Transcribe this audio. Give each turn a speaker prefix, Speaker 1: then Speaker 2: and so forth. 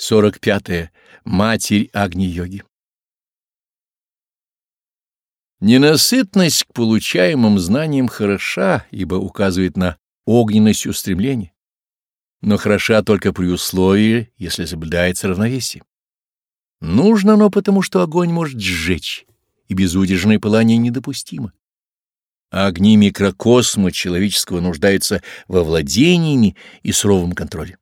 Speaker 1: 45. -е. Матерь Агни-йоги Ненасытность к получаемым знаниям хороша, ибо указывает на огненность устремления, но хороша только при условии, если соблюдается равновесие. Нужно оно потому, что огонь может сжечь, и безудержное пылание недопустимо. Огни микрокосма человеческого нуждаются во владениями и суровом контроле.